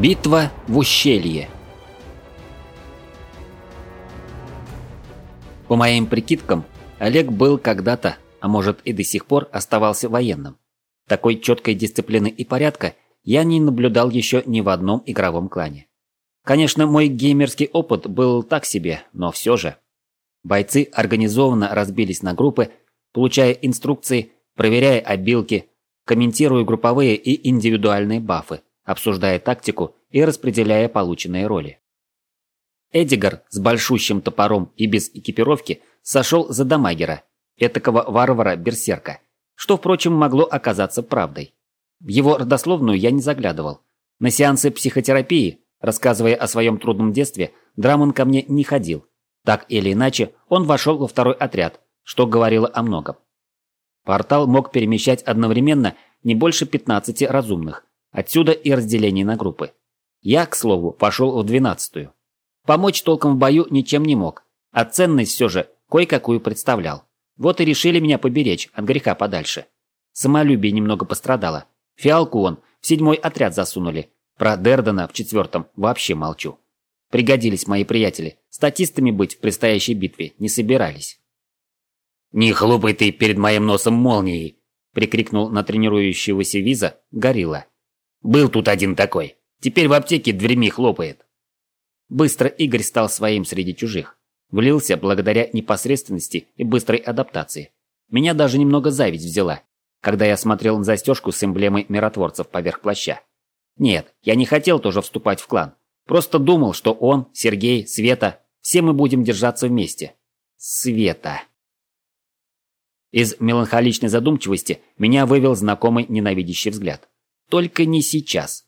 Битва в ущелье. По моим прикидкам, Олег был когда-то, а может и до сих пор оставался военным. Такой четкой дисциплины и порядка я не наблюдал еще ни в одном игровом клане. Конечно, мой геймерский опыт был так себе, но все же. Бойцы организованно разбились на группы, получая инструкции, проверяя обилки, комментируя групповые и индивидуальные бафы, обсуждая тактику и распределяя полученные роли. Эдигар с большущим топором и без экипировки сошел за дамагера, этакого варвара-берсерка, что, впрочем, могло оказаться правдой. В его родословную я не заглядывал. На сеансы психотерапии, рассказывая о своем трудном детстве, Драмон ко мне не ходил. Так или иначе, он вошел во второй отряд, что говорило о многом. Портал мог перемещать одновременно не больше 15 разумных, отсюда и разделение на группы. Я, к слову, пошел в двенадцатую. Помочь толком в бою ничем не мог, а ценность все же кое-какую представлял. Вот и решили меня поберечь от греха подальше. Самолюбие немного пострадало. Фиалку он в седьмой отряд засунули. Про Дердена в четвертом вообще молчу. Пригодились мои приятели. Статистами быть в предстоящей битве не собирались. «Не хлопай ты перед моим носом молнией!» прикрикнул на тренирующегося Виза Горилла. «Был тут один такой. Теперь в аптеке дверьми хлопает». Быстро Игорь стал своим среди чужих. Влился благодаря непосредственности и быстрой адаптации. Меня даже немного зависть взяла, когда я смотрел на застежку с эмблемой миротворцев поверх плаща. Нет, я не хотел тоже вступать в клан. Просто думал, что он, Сергей, Света, все мы будем держаться вместе. Света. Из меланхоличной задумчивости меня вывел знакомый ненавидящий взгляд. Только не сейчас.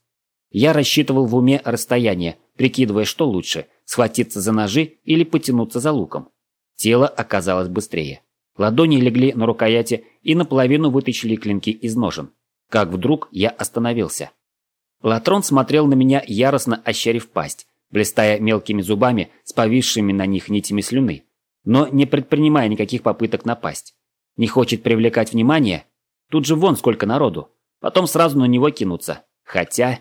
Я рассчитывал в уме расстояние, прикидывая, что лучше – схватиться за ножи или потянуться за луком. Тело оказалось быстрее. Ладони легли на рукояти и наполовину вытащили клинки из ножен. Как вдруг я остановился. Латрон смотрел на меня, яростно ощерив пасть, блистая мелкими зубами с повисшими на них нитями слюны, но не предпринимая никаких попыток напасть. Не хочет привлекать внимание? Тут же вон сколько народу. Потом сразу на него кинуться. Хотя...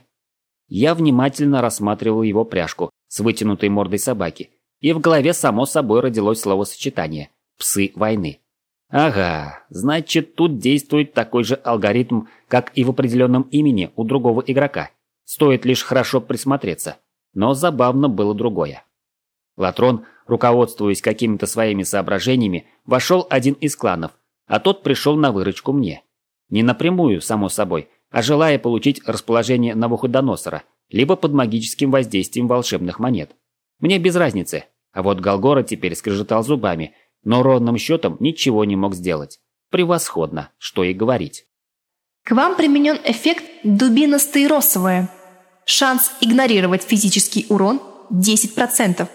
Я внимательно рассматривал его пряжку с вытянутой мордой собаки, и в голове само собой родилось словосочетание «псы войны». Ага, значит, тут действует такой же алгоритм, как и в определенном имени у другого игрока. Стоит лишь хорошо присмотреться. Но забавно было другое. Латрон, руководствуясь какими-то своими соображениями, вошел один из кланов, а тот пришел на выручку мне. Не напрямую, само собой, а желая получить расположение Навуходоносора, либо под магическим воздействием волшебных монет. Мне без разницы, а вот Голгора теперь скрежетал зубами, но ровным счетом ничего не мог сделать. Превосходно, что и говорить. К вам применен эффект дубина стаиросовая. Шанс игнорировать физический урон 10%.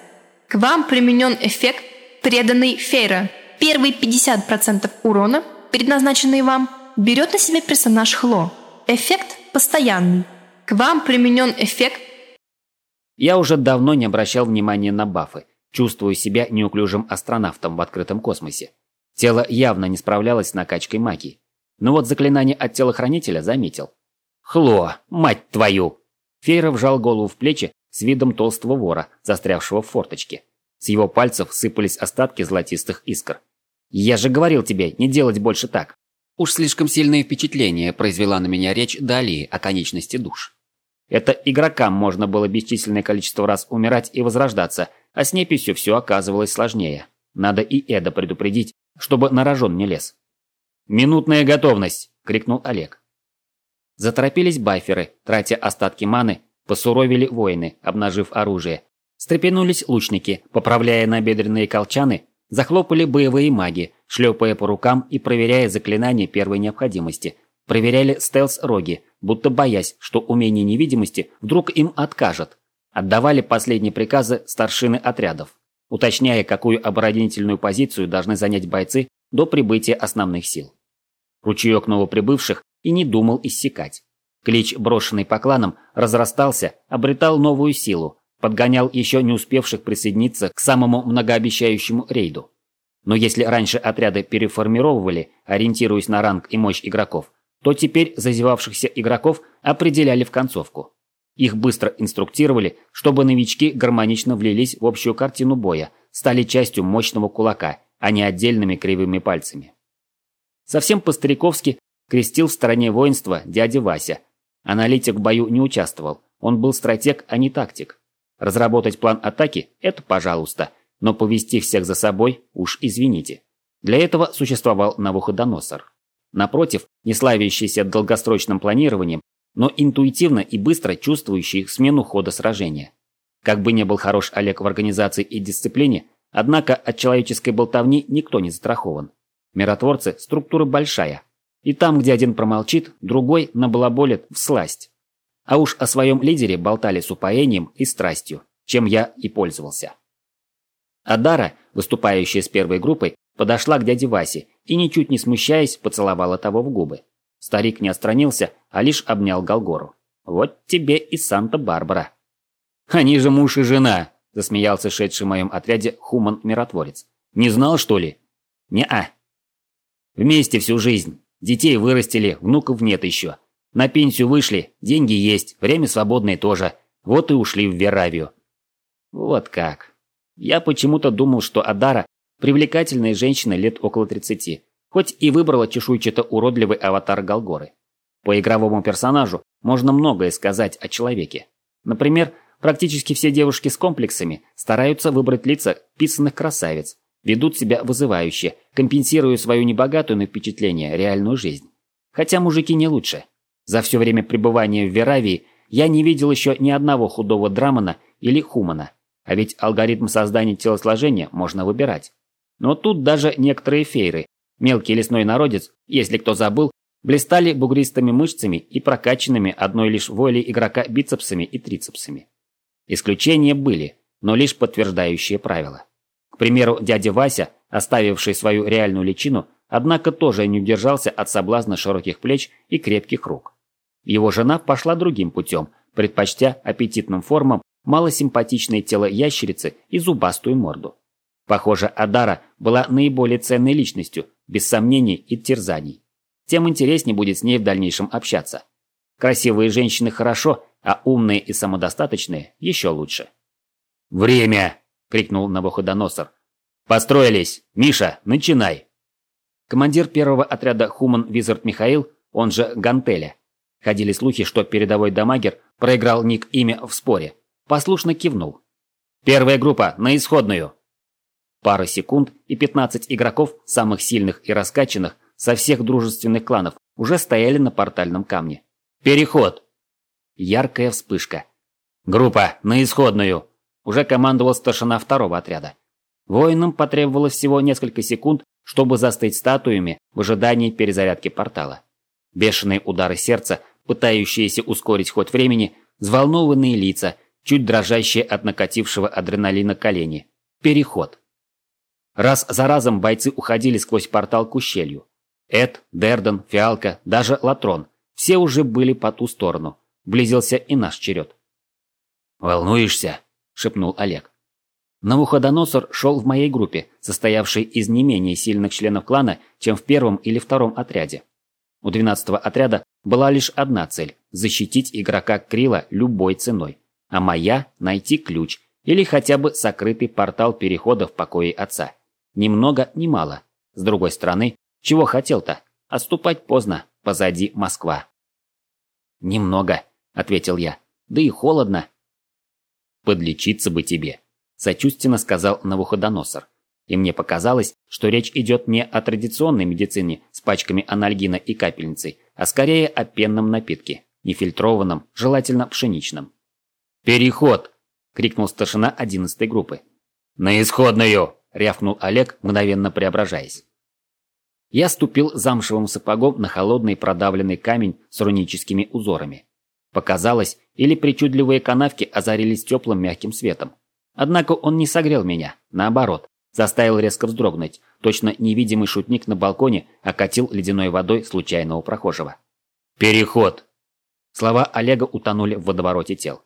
К вам применен эффект преданный Фейра. Первые 50% урона, предназначенные вам, берет на себя персонаж Хло. Эффект постоянный. К вам применен эффект... Я уже давно не обращал внимания на бафы, чувствую себя неуклюжим астронавтом в открытом космосе. Тело явно не справлялось с накачкой магии. Но вот заклинание от телохранителя заметил. «Хло, мать твою!» Фейра вжал голову в плечи с видом толстого вора, застрявшего в форточке. С его пальцев сыпались остатки золотистых искр. «Я же говорил тебе, не делать больше так!» Уж слишком сильное впечатление произвела на меня речь Далии о конечности душ. Это игрокам можно было бесчисленное количество раз умирать и возрождаться, а с неписью все оказывалось сложнее. Надо и Эда предупредить, чтобы на рожон не лез. «Минутная готовность!» – крикнул Олег. Заторопились байферы, тратя остатки маны, посуровили воины, обнажив оружие. Стрепенулись лучники, поправляя набедренные колчаны, захлопали боевые маги, шлепая по рукам и проверяя заклинания первой необходимости. Проверяли стелс-роги, будто боясь, что умение невидимости вдруг им откажет. Отдавали последние приказы старшины отрядов, уточняя, какую оборонительную позицию должны занять бойцы до прибытия основных сил. Ручеек новоприбывших и не думал иссякать. Клич, брошенный по кланам, разрастался, обретал новую силу, подгонял еще не успевших присоединиться к самому многообещающему рейду. Но если раньше отряды переформировывали, ориентируясь на ранг и мощь игроков, то теперь зазевавшихся игроков определяли в концовку. Их быстро инструктировали, чтобы новички гармонично влились в общую картину боя, стали частью мощного кулака, а не отдельными кривыми пальцами. Совсем по-стариковски крестил в стороне воинства дядя Вася. Аналитик в бою не участвовал, он был стратег, а не тактик. Разработать план атаки – это пожалуйста, но повести всех за собой – уж извините. Для этого существовал Навуходоносор. Напротив, не славящийся долгосрочным планированием, но интуитивно и быстро чувствующий смену хода сражения. Как бы ни был хорош Олег в организации и дисциплине, однако от человеческой болтовни никто не застрахован. Миротворцы – структура большая. И там, где один промолчит, другой набалаболит в сласть. А уж о своем лидере болтали с упоением и страстью, чем я и пользовался. Адара, выступающая с первой группой, подошла к дяде Васе и, ничуть не смущаясь, поцеловала того в губы. Старик не отстранился, а лишь обнял Галгору. «Вот тебе и Санта-Барбара». «Они же муж и жена», – засмеялся шедший в моем отряде Хуман-миротворец. «Не знал, что ли?» «Не-а». «Вместе всю жизнь. Детей вырастили, внуков нет еще. На пенсию вышли, деньги есть, время свободное тоже. Вот и ушли в Веравию». «Вот как». Я почему-то думал, что Адара – привлекательная женщина лет около 30, хоть и выбрала чешуйчато-уродливый аватар Галгоры. По игровому персонажу можно многое сказать о человеке. Например, практически все девушки с комплексами стараются выбрать лица писанных красавиц, ведут себя вызывающе, компенсируя свою небогатую на впечатление реальную жизнь. Хотя мужики не лучше. За все время пребывания в Веравии я не видел еще ни одного худого драмана или хумана. А ведь алгоритм создания телосложения можно выбирать. Но тут даже некоторые фейры, мелкий лесной народец, если кто забыл, блистали бугристыми мышцами и прокачанными одной лишь волей игрока бицепсами и трицепсами. Исключения были, но лишь подтверждающие правила. К примеру, дядя Вася, оставивший свою реальную личину, однако тоже не удержался от соблазна широких плеч и крепких рук. Его жена пошла другим путем, предпочтя аппетитным формам малосимпатичное тело ящерицы и зубастую морду. Похоже, Адара была наиболее ценной личностью, без сомнений и терзаний. Тем интереснее будет с ней в дальнейшем общаться. Красивые женщины хорошо, а умные и самодостаточные еще лучше. «Время!» – крикнул Навуходоносор. «Построились! Миша, начинай!» Командир первого отряда Хуман Визард Михаил, он же Гантеля. Ходили слухи, что передовой дамагер проиграл ник имя в споре. Послушно кивнул. «Первая группа, на исходную!» Пара секунд, и 15 игроков, самых сильных и раскачанных, со всех дружественных кланов, уже стояли на портальном камне. «Переход!» Яркая вспышка. «Группа, на исходную!» Уже командовал старшина второго отряда. Воинам потребовалось всего несколько секунд, чтобы застыть статуями в ожидании перезарядки портала. Бешеные удары сердца, пытающиеся ускорить ход времени, взволнованные лица, чуть дрожащие от накатившего адреналина колени. Переход. Раз за разом бойцы уходили сквозь портал к ущелью. Эд, Дерден, Фиалка, даже Латрон – все уже были по ту сторону. Близился и наш черед. «Волнуешься?» – шепнул Олег. Навуходоносор шел в моей группе, состоявшей из не менее сильных членов клана, чем в первом или втором отряде. У двенадцатого отряда была лишь одна цель – защитить игрока Крила любой ценой а моя – найти ключ или хотя бы сокрытый портал перехода в покое отца. Ни много, ни мало. С другой стороны, чего хотел-то? Отступать поздно, позади Москва. «Немного», – ответил я. «Да и холодно». «Подлечиться бы тебе», – сочувственно сказал Навуходоносор. И мне показалось, что речь идет не о традиционной медицине с пачками анальгина и капельницей, а скорее о пенном напитке, нефильтрованном, желательно пшеничном. «Переход!» – крикнул старшина одиннадцатой группы. «На исходную!» – рявкнул Олег, мгновенно преображаясь. Я ступил замшевым сапогом на холодный продавленный камень с руническими узорами. Показалось, или причудливые канавки озарились теплым мягким светом. Однако он не согрел меня, наоборот, заставил резко вздрогнуть. Точно невидимый шутник на балконе окатил ледяной водой случайного прохожего. «Переход!» Слова Олега утонули в водовороте тел.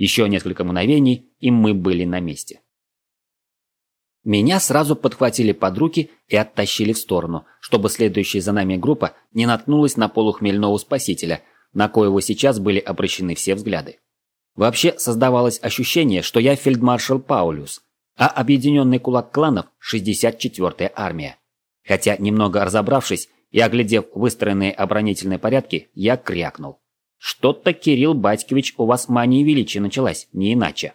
Еще несколько мгновений, и мы были на месте. Меня сразу подхватили под руки и оттащили в сторону, чтобы следующая за нами группа не наткнулась на полухмельного спасителя, на коего сейчас были обращены все взгляды. Вообще создавалось ощущение, что я фельдмаршал Паулюс, а объединенный кулак кланов – 64-я армия. Хотя, немного разобравшись и оглядев выстроенные оборонительные порядки, я крякнул. Что-то, Кирилл Батькович, у вас мания величия началась, не иначе.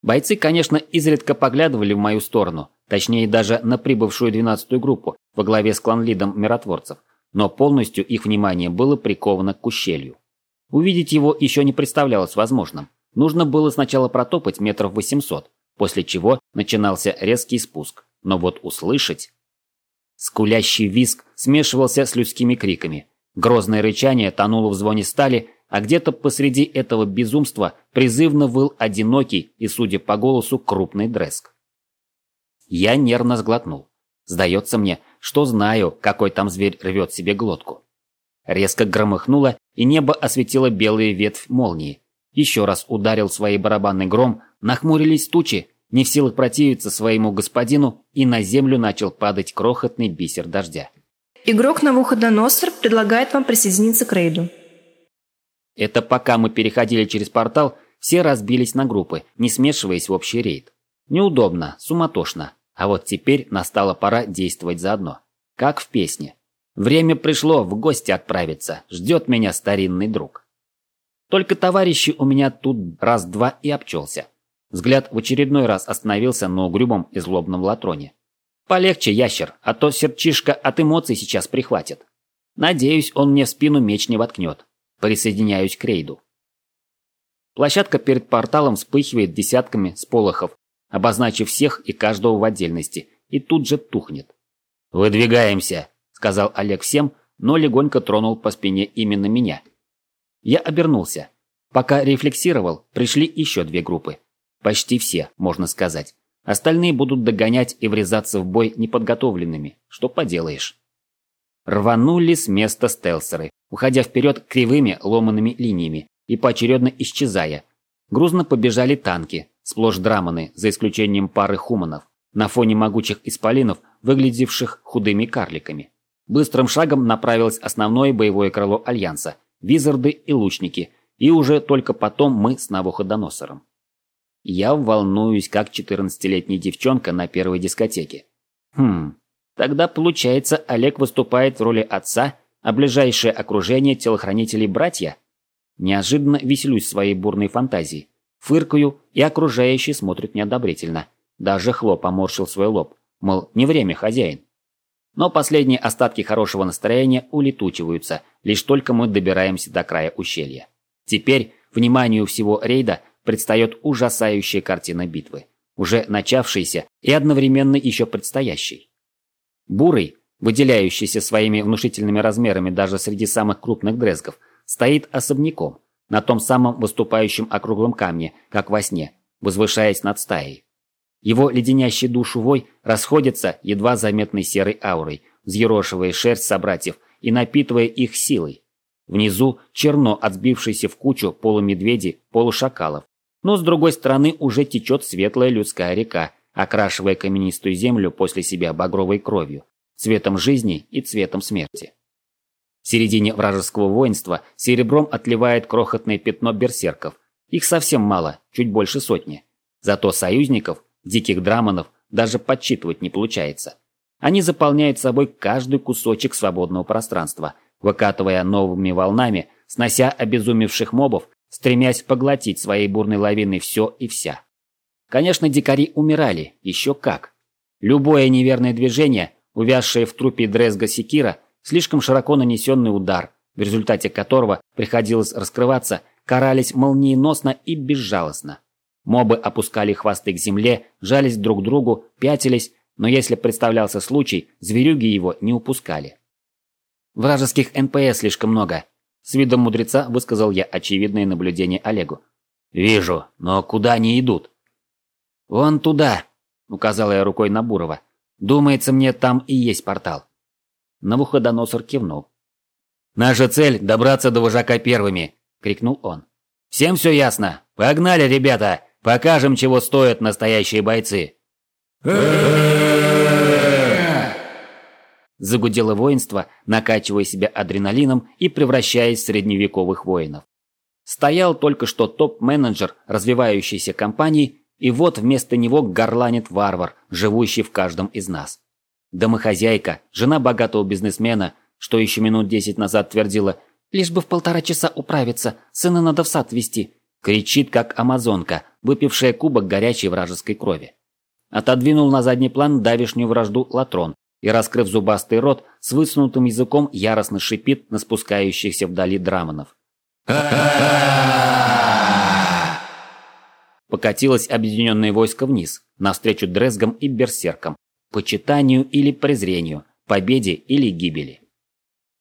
Бойцы, конечно, изредка поглядывали в мою сторону, точнее даже на прибывшую 12-ю группу во главе с кланлидом миротворцев, но полностью их внимание было приковано к ущелью. Увидеть его еще не представлялось возможным. Нужно было сначала протопать метров 800, после чего начинался резкий спуск. Но вот услышать... Скулящий визг смешивался с людскими криками. Грозное рычание тонуло в звоне стали, а где-то посреди этого безумства призывно выл одинокий и, судя по голосу, крупный дреск. Я нервно сглотнул. Сдается мне, что знаю, какой там зверь рвет себе глотку. Резко громыхнуло, и небо осветило белые ветвь молнии. Еще раз ударил своей барабанный гром, нахмурились тучи, не в силах противиться своему господину, и на землю начал падать крохотный бисер дождя. Игрок Навуходоносор предлагает вам присоединиться к рейду. Это пока мы переходили через портал, все разбились на группы, не смешиваясь в общий рейд. Неудобно, суматошно. А вот теперь настала пора действовать заодно. Как в песне. Время пришло в гости отправиться, ждет меня старинный друг. Только товарищи у меня тут раз-два и обчелся. Взгляд в очередной раз остановился на угрюмом и злобном латроне. Полегче, ящер, а то сердчишка от эмоций сейчас прихватит. Надеюсь, он мне в спину меч не воткнет. Присоединяюсь к рейду. Площадка перед порталом вспыхивает десятками сполохов, обозначив всех и каждого в отдельности, и тут же тухнет. «Выдвигаемся», — сказал Олег всем, но легонько тронул по спине именно меня. Я обернулся. Пока рефлексировал, пришли еще две группы. Почти все, можно сказать. Остальные будут догонять и врезаться в бой неподготовленными. Что поделаешь. Рванули с места стелсеры, уходя вперед кривыми ломанными линиями и поочередно исчезая. Грузно побежали танки, сплошь драманы, за исключением пары хуманов, на фоне могучих исполинов, выглядевших худыми карликами. Быстрым шагом направилось основное боевое крыло Альянса, визарды и лучники, и уже только потом мы с Навуходоносором. Я волнуюсь, как 14-летняя девчонка на первой дискотеке. Хм, тогда получается, Олег выступает в роли отца, а ближайшее окружение телохранителей братья? Неожиданно веселюсь своей бурной фантазии. Фыркаю, и окружающие смотрят неодобрительно. Даже Хлоп поморщил свой лоб, мол, не время, хозяин. Но последние остатки хорошего настроения улетучиваются, лишь только мы добираемся до края ущелья. Теперь, вниманию всего рейда, предстает ужасающая картина битвы, уже начавшейся и одновременно еще предстоящей. Бурый, выделяющийся своими внушительными размерами даже среди самых крупных дрезгов, стоит особняком, на том самом выступающем округлом камне, как во сне, возвышаясь над стаей. Его леденящий душу вой расходится едва заметной серой аурой, взъерошивая шерсть собратьев и напитывая их силой. Внизу черно от сбившейся в кучу полумедведей, полушакалов, но с другой стороны уже течет светлая людская река, окрашивая каменистую землю после себя багровой кровью, цветом жизни и цветом смерти. В середине вражеского воинства серебром отливает крохотное пятно берсерков. Их совсем мало, чуть больше сотни. Зато союзников, диких драмонов, даже подсчитывать не получается. Они заполняют собой каждый кусочек свободного пространства, выкатывая новыми волнами, снося обезумевших мобов, стремясь поглотить своей бурной лавиной все и вся. Конечно, дикари умирали, еще как. Любое неверное движение, увязшая в трупе дрезга секира, слишком широко нанесенный удар, в результате которого приходилось раскрываться, карались молниеносно и безжалостно. Мобы опускали хвосты к земле, жались друг к другу, пятились, но если представлялся случай, зверюги его не упускали. Вражеских НПС слишком много. С видом мудреца высказал я очевидное наблюдение Олегу. «Вижу, но куда они идут?» «Вон туда», — указала я рукой на Бурова. «Думается мне, там и есть портал». Навуходоносор кивнул. «Наша цель – добраться до вожака первыми!» – крикнул он. «Всем все ясно? Погнали, ребята! Покажем, чего стоят настоящие бойцы!» Загудело воинство, накачивая себя адреналином и превращаясь в средневековых воинов. Стоял только что топ-менеджер развивающейся компании, и вот вместо него горланит варвар, живущий в каждом из нас. Домохозяйка, жена богатого бизнесмена, что еще минут десять назад твердила «Лишь бы в полтора часа управиться, сына надо в сад вести», кричит как амазонка, выпившая кубок горячей вражеской крови. Отодвинул на задний план давишнюю вражду Латрон и, раскрыв зубастый рот, с высунутым языком яростно шипит на спускающихся вдали драмонов. Покатилось объединенное войско вниз, навстречу дрезгам и берсеркам, почитанию или презрению, победе или гибели.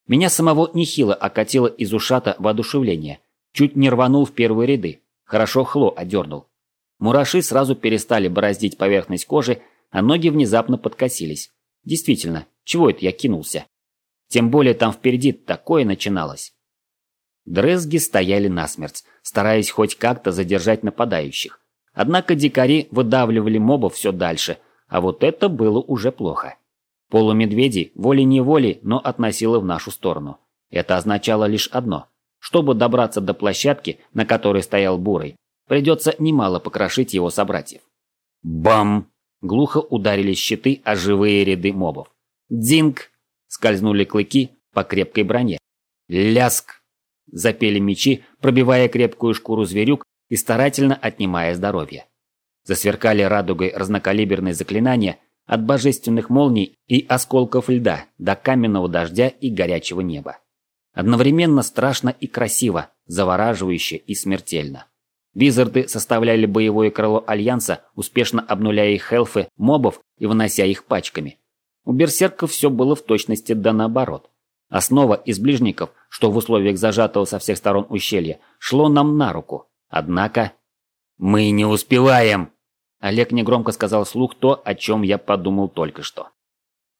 Меня самого нехило окатило из ушата воодушевление. Чуть не рванул в первые ряды. Хорошо хло одернул. Мураши сразу перестали бороздить поверхность кожи, а ноги внезапно подкосились. Действительно, чего это я кинулся? Тем более там впереди такое начиналось. Дрезги стояли насмерть, стараясь хоть как-то задержать нападающих. Однако дикари выдавливали мобов все дальше, а вот это было уже плохо. Полумедведи волей-неволей, но относило в нашу сторону. Это означало лишь одно. Чтобы добраться до площадки, на которой стоял Бурый, придется немало покрошить его собратьев. Бам! Глухо ударились щиты о живые ряды мобов. Динг! Скользнули клыки по крепкой броне. Ляск! Запели мечи, пробивая крепкую шкуру зверюк и старательно отнимая здоровье. Засверкали радугой разнокалиберные заклинания – от божественных молний и осколков льда до каменного дождя и горячего неба. Одновременно страшно и красиво, завораживающе и смертельно. Визарды составляли боевое крыло Альянса, успешно обнуляя их хелфы, мобов и вынося их пачками. У берсерков все было в точности да наоборот. Основа из ближников, что в условиях зажатого со всех сторон ущелья, шло нам на руку. Однако... «Мы не успеваем!» Олег негромко сказал вслух то, о чем я подумал только что.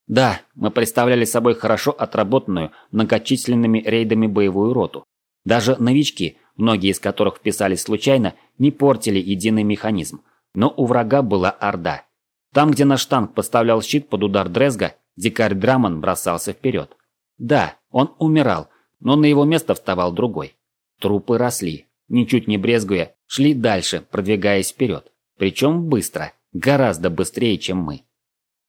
Да, мы представляли собой хорошо отработанную многочисленными рейдами боевую роту. Даже новички, многие из которых вписались случайно, не портили единый механизм. Но у врага была орда. Там, где наш танк поставлял щит под удар Дрезга, дикарь Драмон бросался вперед. Да, он умирал, но на его место вставал другой. Трупы росли, ничуть не брезгуя, шли дальше, продвигаясь вперед. Причем быстро, гораздо быстрее, чем мы.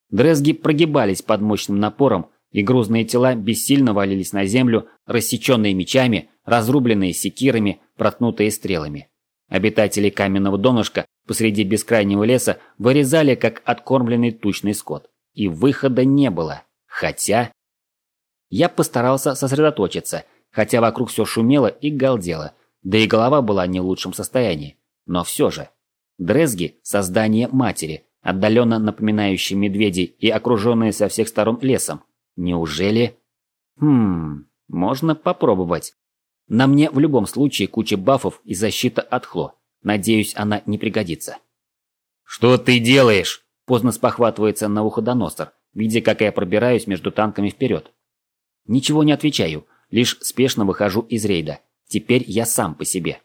Дрезги прогибались под мощным напором, и грузные тела бессильно валились на землю, рассеченные мечами, разрубленные секирами, проткнутые стрелами. Обитатели каменного донышка посреди бескрайнего леса вырезали, как откормленный тучный скот. И выхода не было. Хотя... Я постарался сосредоточиться, хотя вокруг все шумело и галдело, да и голова была не в лучшем состоянии. Но все же... Дрезги – создание матери, отдаленно напоминающие медведей и окруженные со всех сторон лесом. Неужели... Хм, можно попробовать. На мне в любом случае куча бафов и защита от хло. Надеюсь, она не пригодится. «Что ты делаешь?» – поздно спохватывается на уходоносор, видя, как я пробираюсь между танками вперед. Ничего не отвечаю, лишь спешно выхожу из рейда. Теперь я сам по себе.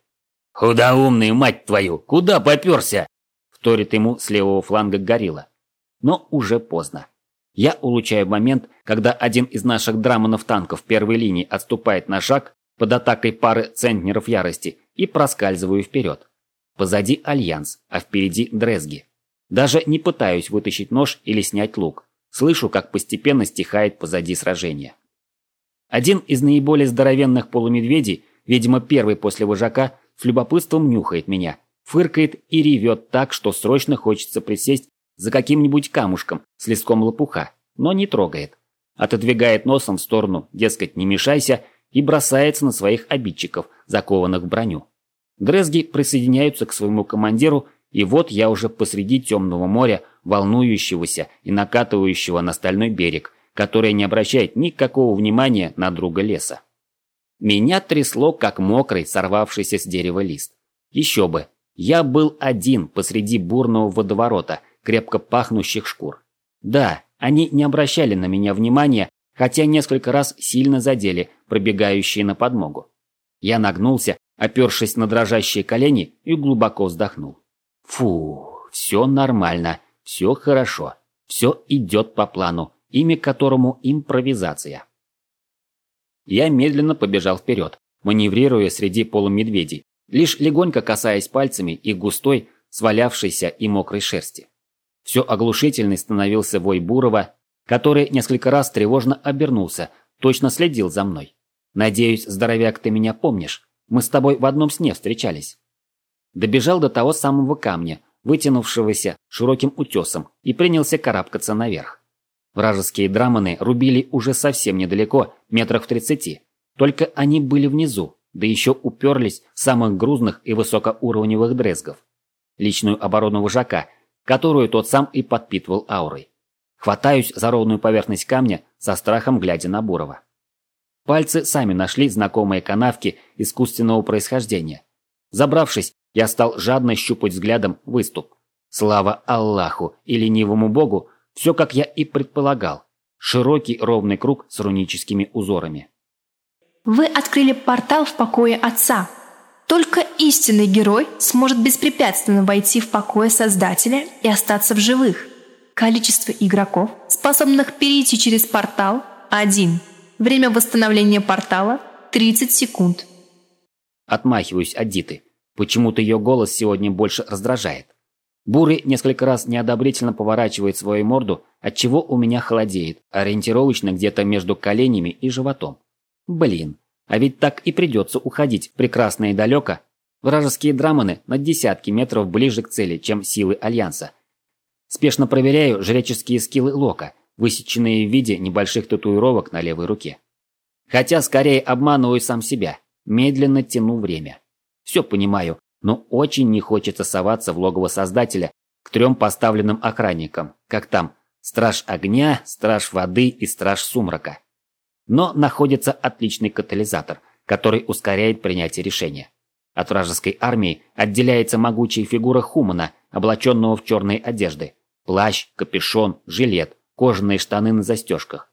«Куда умный, мать твою? Куда попёрся?» Вторит ему с левого фланга горилла. Но уже поздно. Я улучшаю момент, когда один из наших драмонов танков первой линии отступает на шаг под атакой пары центнеров ярости и проскальзываю вперед. Позади Альянс, а впереди Дрезги. Даже не пытаюсь вытащить нож или снять лук. Слышу, как постепенно стихает позади сражение. Один из наиболее здоровенных полумедведей, видимо первый после вожака, с любопытством нюхает меня, фыркает и ревет так, что срочно хочется присесть за каким-нибудь камушком с листком лопуха, но не трогает. Отодвигает носом в сторону, дескать, не мешайся, и бросается на своих обидчиков, закованных в броню. Дрезги присоединяются к своему командиру, и вот я уже посреди темного моря, волнующегося и накатывающего на стальной берег, который не обращает никакого внимания на друга леса. Меня трясло, как мокрый, сорвавшийся с дерева лист. Еще бы, я был один посреди бурного водоворота, крепко пахнущих шкур. Да, они не обращали на меня внимания, хотя несколько раз сильно задели пробегающие на подмогу. Я нагнулся, опершись на дрожащие колени и глубоко вздохнул. Фу, все нормально, все хорошо, все идет по плану, имя которому импровизация. Я медленно побежал вперед, маневрируя среди полумедведей, лишь легонько касаясь пальцами их густой, свалявшейся и мокрой шерсти. Все оглушительный становился вой Бурова, который несколько раз тревожно обернулся, точно следил за мной. «Надеюсь, здоровяк, ты меня помнишь. Мы с тобой в одном сне встречались». Добежал до того самого камня, вытянувшегося широким утесом, и принялся карабкаться наверх. Вражеские драманы рубили уже совсем недалеко, метрах в тридцати. Только они были внизу, да еще уперлись в самых грузных и высокоуровневых дрезгов. Личную оборону вожака, которую тот сам и подпитывал аурой. Хватаюсь за ровную поверхность камня, со страхом глядя на Бурова. Пальцы сами нашли знакомые канавки искусственного происхождения. Забравшись, я стал жадно щупать взглядом выступ. Слава Аллаху и ленивому богу, все как я и предполагал. Широкий ровный круг с руническими узорами. Вы открыли портал в покое Отца. Только истинный герой сможет беспрепятственно войти в покое Создателя и остаться в живых. Количество игроков, способных перейти через портал – один. Время восстановления портала – 30 секунд. Отмахиваюсь от Диты. Почему-то ее голос сегодня больше раздражает. Бурый несколько раз неодобрительно поворачивает свою морду, отчего у меня холодеет, ориентировочно где-то между коленями и животом. Блин, а ведь так и придется уходить прекрасно и далеко. Вражеские драманы на десятки метров ближе к цели, чем силы Альянса. Спешно проверяю жреческие скиллы Лока, высеченные в виде небольших татуировок на левой руке. Хотя скорее обманываю сам себя, медленно тяну время. Все понимаю, но очень не хочется соваться в логово Создателя к трем поставленным охранникам, как там, Страж Огня, Страж Воды и Страж Сумрака. Но находится отличный катализатор, который ускоряет принятие решения. От вражеской армии отделяется могучая фигура Хумана, облаченного в черные одежды. Плащ, капюшон, жилет, кожаные штаны на застежках.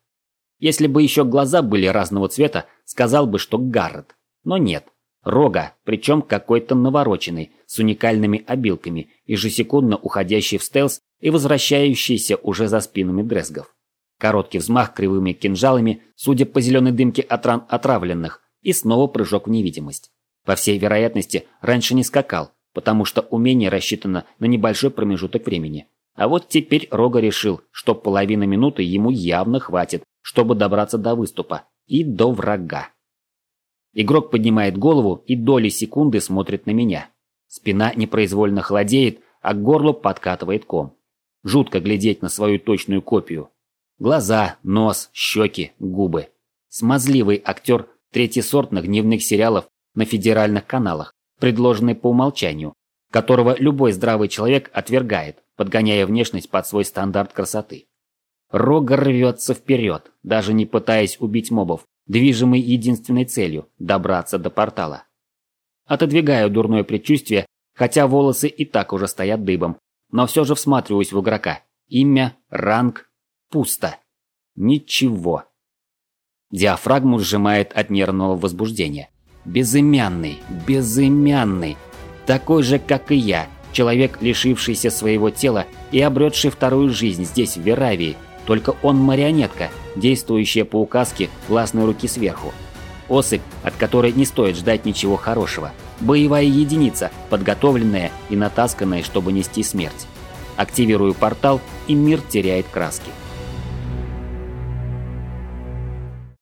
Если бы еще глаза были разного цвета, сказал бы, что Гаррет. Но нет. Рога, причем какой-то навороченный, с уникальными обилками, ежесекундно уходящий в стелс и возвращающийся уже за спинами дрезгов. Короткий взмах кривыми кинжалами, судя по зеленой дымке от ран отравленных, и снова прыжок в невидимость. По всей вероятности, раньше не скакал, потому что умение рассчитано на небольшой промежуток времени. А вот теперь Рога решил, что половина минуты ему явно хватит, чтобы добраться до выступа и до врага. Игрок поднимает голову и доли секунды смотрит на меня. Спина непроизвольно холодеет, а к горлу подкатывает ком. Жутко глядеть на свою точную копию. Глаза, нос, щеки, губы. Смазливый актер третьесортных дневных сериалов на федеральных каналах, предложенный по умолчанию, которого любой здравый человек отвергает, подгоняя внешность под свой стандарт красоты. Рога рвется вперед, даже не пытаясь убить мобов, движимый единственной целью – добраться до портала. Отодвигаю дурное предчувствие, хотя волосы и так уже стоят дыбом, но все же всматриваюсь в игрока. Имя, ранг, пусто. Ничего. Диафрагму сжимает от нервного возбуждения. Безымянный, безымянный. Такой же, как и я, человек, лишившийся своего тела и обретший вторую жизнь здесь, в Веравии, только он марионетка, действующая по указке властной руки сверху. Особь, от которой не стоит ждать ничего хорошего. Боевая единица, подготовленная и натасканная, чтобы нести смерть. Активирую портал, и мир теряет краски.